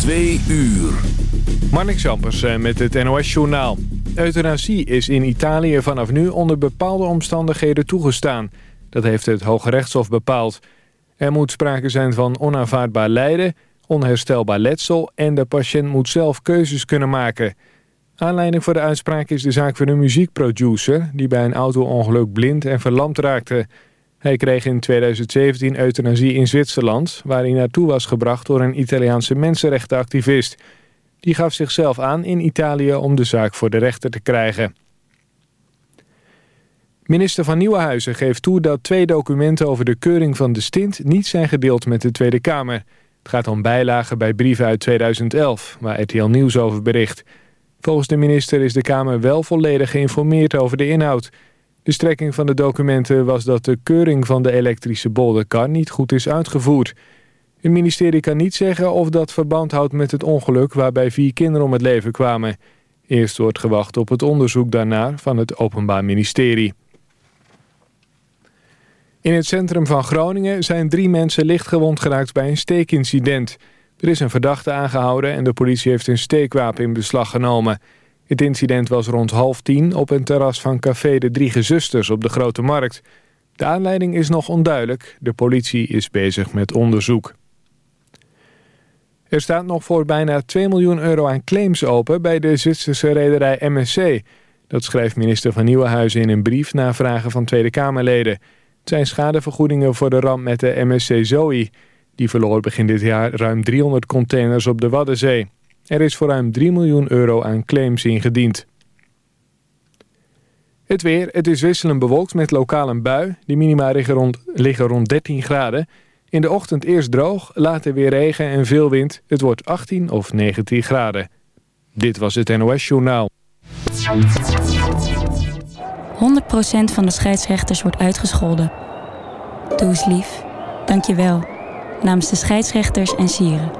Twee uur. Marnik eh, met het NOS-journaal. Euthanasie is in Italië vanaf nu onder bepaalde omstandigheden toegestaan. Dat heeft het Hoge Rechtshof bepaald. Er moet sprake zijn van onaanvaardbaar lijden, onherstelbaar letsel... en de patiënt moet zelf keuzes kunnen maken. Aanleiding voor de uitspraak is de zaak van een muziekproducer... die bij een auto-ongeluk blind en verlamd raakte... Hij kreeg in 2017 euthanasie in Zwitserland... waar hij naartoe was gebracht door een Italiaanse mensenrechtenactivist. Die gaf zichzelf aan in Italië om de zaak voor de rechter te krijgen. Minister van Nieuwenhuizen geeft toe dat twee documenten over de keuring van de stint... niet zijn gedeeld met de Tweede Kamer. Het gaat om bijlagen bij brieven uit 2011, waar RTL Nieuws over bericht. Volgens de minister is de Kamer wel volledig geïnformeerd over de inhoud... De strekking van de documenten was dat de keuring van de elektrische bolderkar niet goed is uitgevoerd. Het ministerie kan niet zeggen of dat verband houdt met het ongeluk waarbij vier kinderen om het leven kwamen. Eerst wordt gewacht op het onderzoek daarnaar van het Openbaar Ministerie. In het centrum van Groningen zijn drie mensen lichtgewond geraakt bij een steekincident. Er is een verdachte aangehouden en de politie heeft een steekwapen in beslag genomen. Het incident was rond half tien op een terras van café De Drie Gezusters op de Grote Markt. De aanleiding is nog onduidelijk. De politie is bezig met onderzoek. Er staat nog voor bijna 2 miljoen euro aan claims open bij de Zwitserse rederij MSC. Dat schrijft minister van Nieuwenhuizen in een brief na vragen van Tweede Kamerleden. Het zijn schadevergoedingen voor de ramp met de MSC Zoe. Die verloor begin dit jaar ruim 300 containers op de Waddenzee. Er is voor ruim 3 miljoen euro aan claims ingediend. Het weer, het is wisselend bewolkt met lokaal een bui. De minima liggen rond, liggen rond 13 graden. In de ochtend eerst droog, later weer regen en veel wind. Het wordt 18 of 19 graden. Dit was het NOS Journaal. 100% van de scheidsrechters wordt uitgescholden. Doe eens lief. Dank je wel. Namens de scheidsrechters en sieren.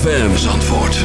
ZFM Zandvoort.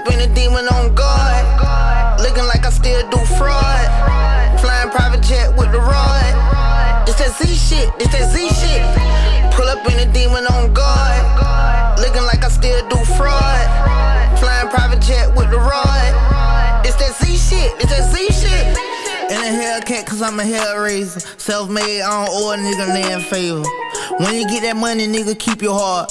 Up in a demon on guard. Looking like I still do fraud. Flying private jet with the rod. It's that Z shit, it's that Z shit. Pull up in a demon on guard. Looking like I still do fraud. Flying private jet with the rod. It's that Z shit, it's that Z shit. In a Hellcat, cause I'm a hellraiser. Self made, I don't owe a nigga land favor. When you get that money, nigga, keep your heart.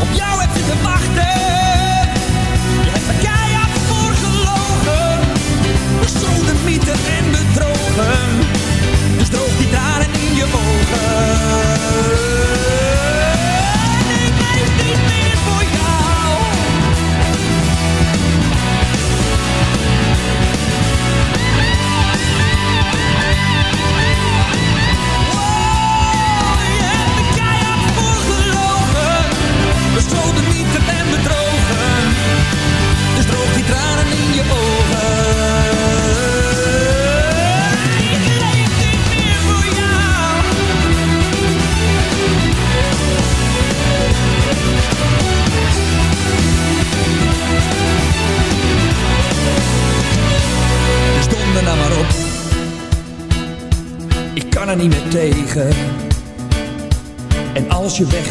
Op jou heb te wachten. Je hebt me keihard voor gelogen. Bestolen, mieten en bedrogen. Dus droog die tranen in je ogen.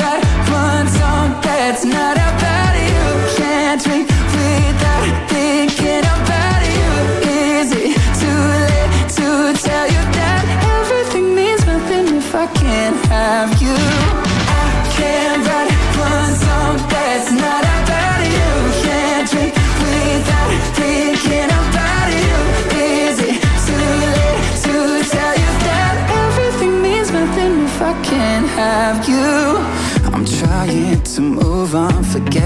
I one song that's not about you. Can't drink without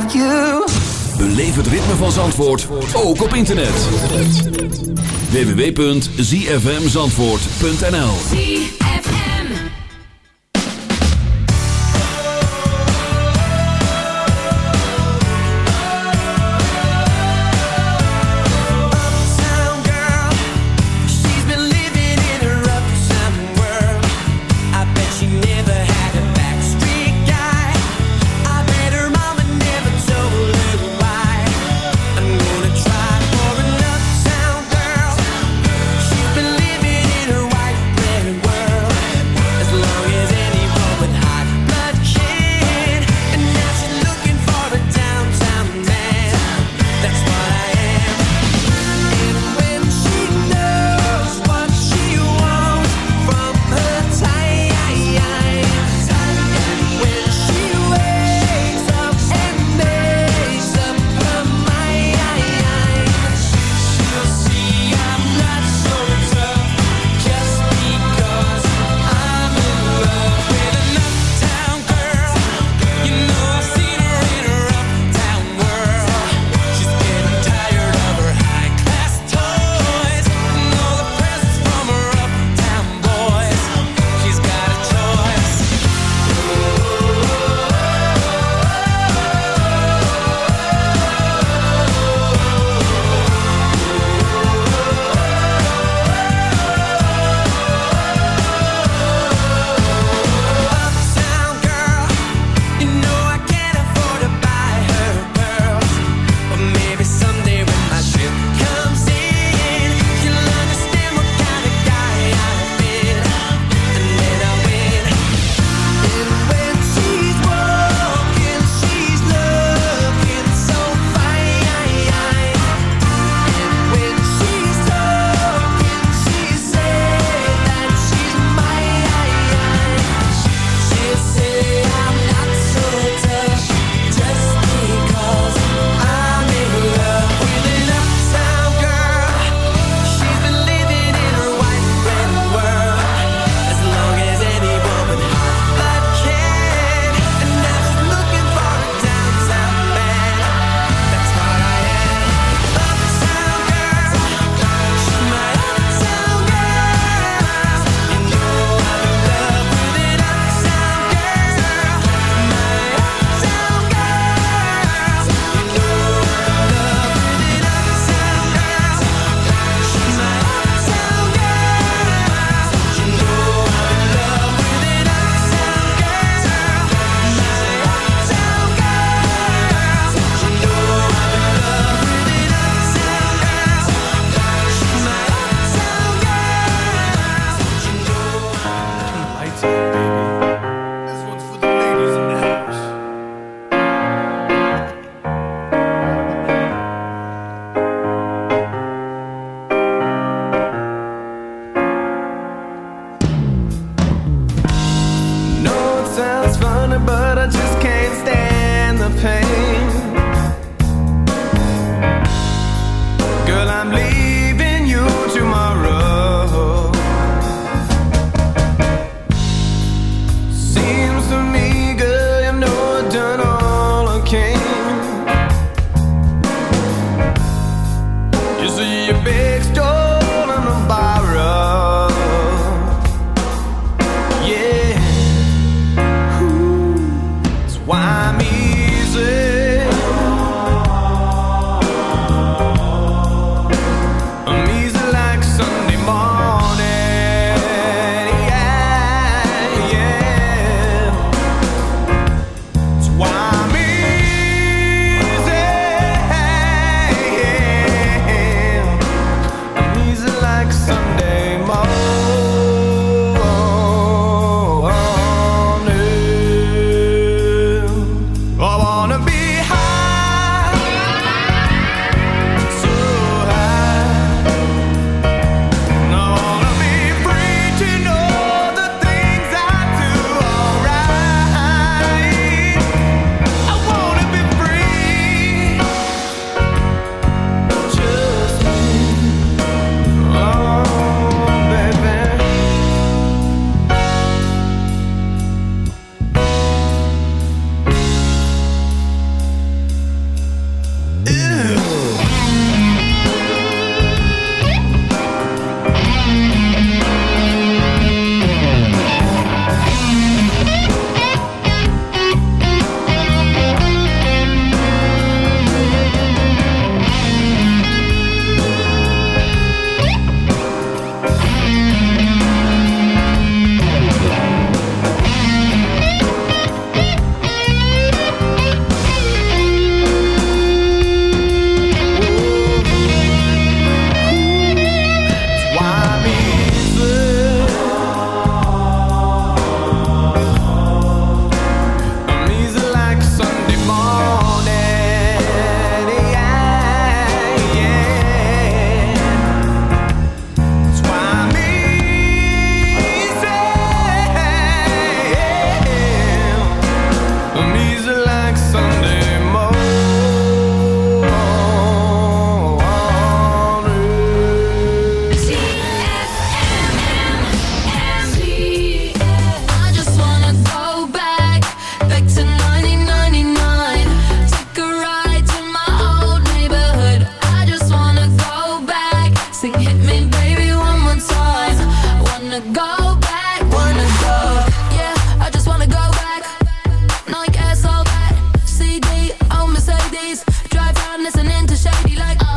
have you Beleef het ritme van Zandvoort ook op internet. www.zfmzandvoort.nl I'm listening to Shady like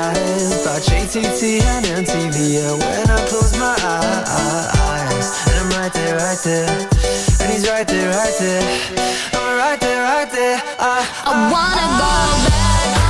times by JTT and MTV. Yeah, when I close my eyes, and I'm right there, right there, and he's right there, right there. I'm right there, right there. I, I, I wanna I, go back.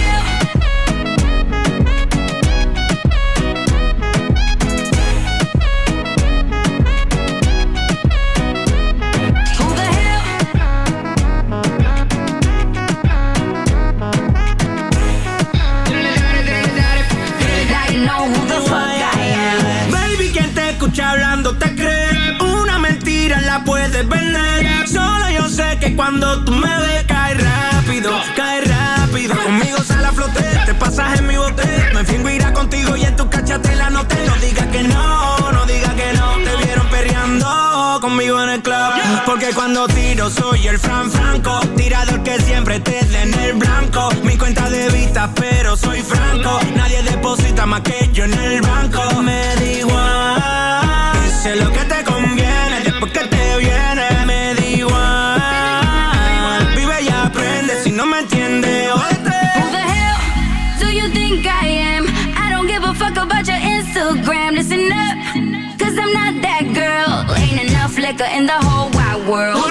Who the fuck. Baby, quien te escucha hablando te cree. Una mentira la puedes vender. Solo yo sé que cuando tú me ves, cae rápido, cae rápido. Conmigo sale a flote, te pasas en mi bote. Me fingo irá contigo y en tu no te No digas que no, no digas que no. Te vieron perreando conmigo en el club. Porque cuando tiro soy el Fran Franco. Tirador que siempre te dé en el blanco. Mi cuenta de vista, pero soy franco. Nadie deposita que yo en el banco. Me da igual. Lo que te conviene. Después que te viene, me da igual. Vive y aprende. Si no me entiendes, jódete. Who the hell do you think I am? I don't give a fuck about your Instagram. Listen up, cause I'm not that girl. Ain't enough liquor in the whole wide world.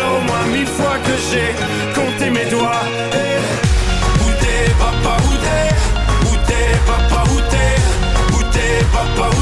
au moins mille fois que j'ai compté mes doigts. Hey. Eh, où t'es papa où t'es? Où t'es papa où t'es? Où t'es papa Où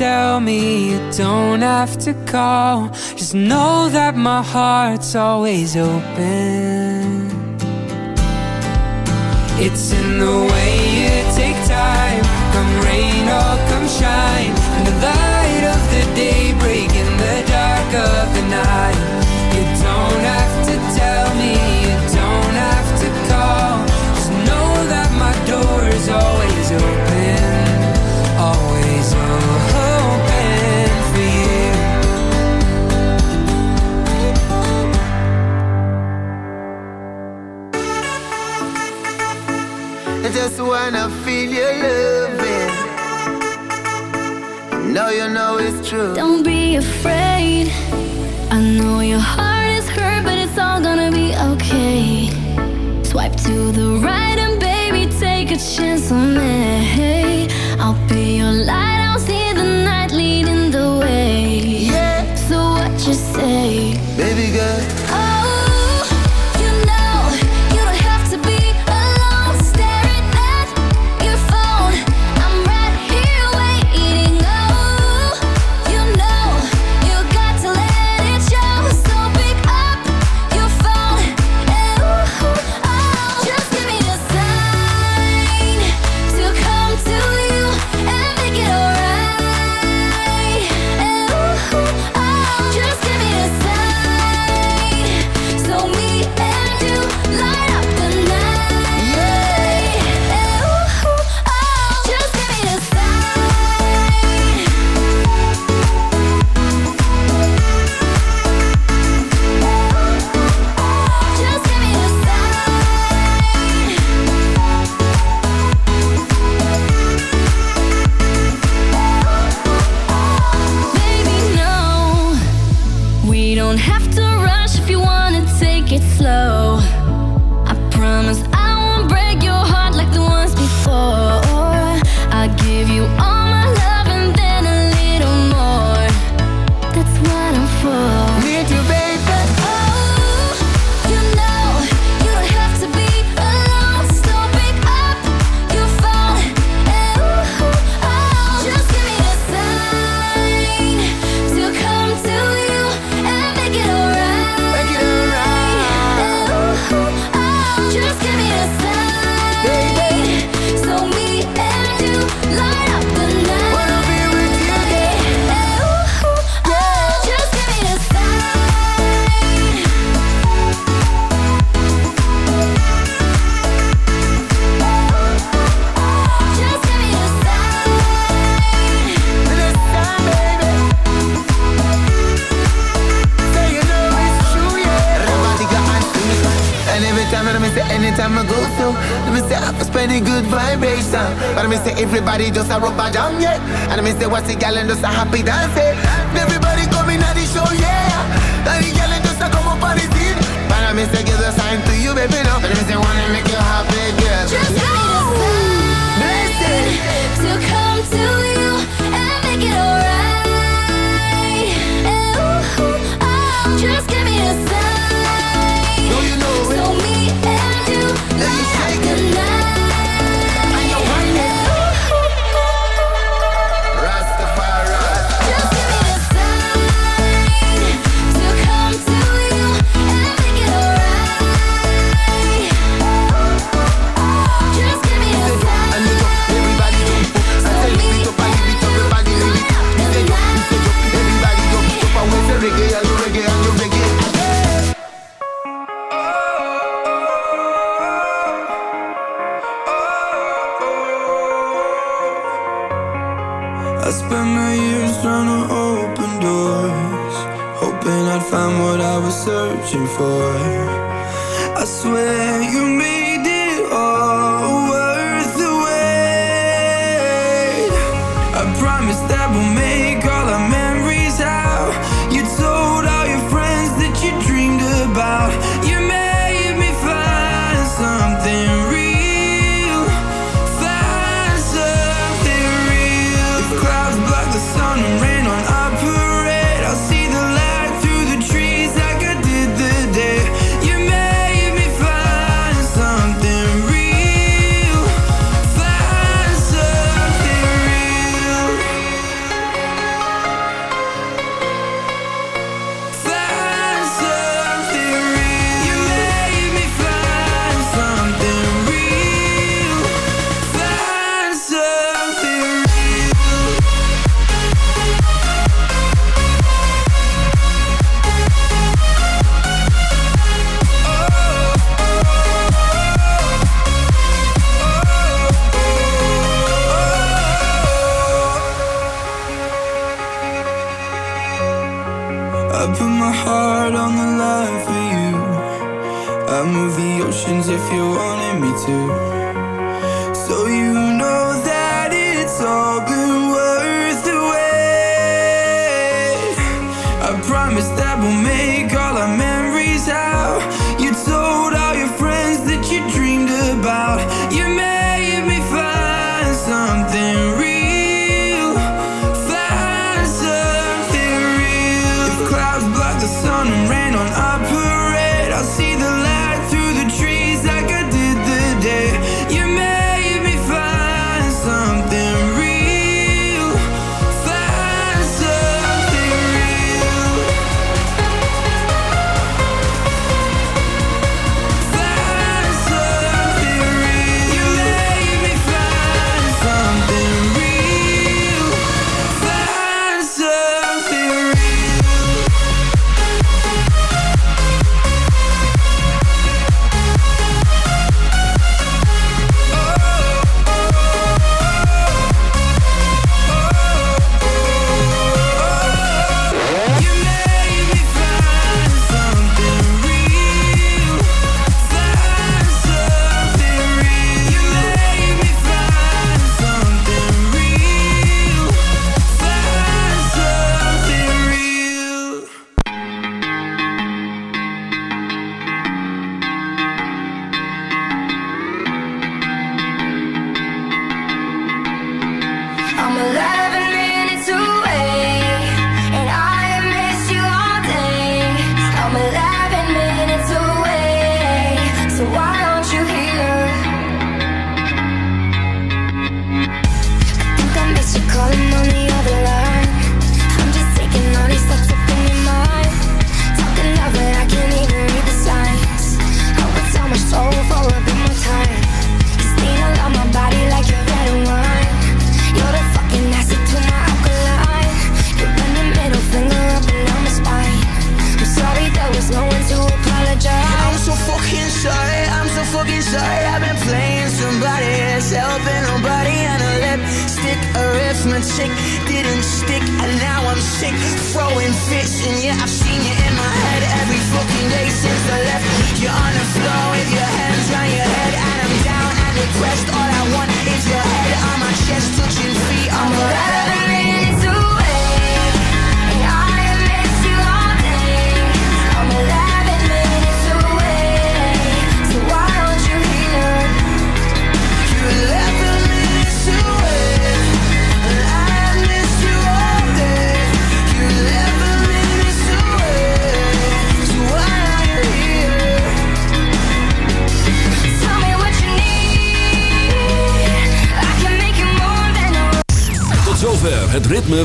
tell me you don't have to call. Just know that my heart's always open. It's in the way you take time. Come rain or come shine. In the light of the day, break in the dark of the just wanna feel your loving. Know you know it's true. Don't be afraid. I know your heart is hurt, but it's all gonna be okay. Swipe to the right and baby, take a chance on me. I'll be your light, just a happy dance,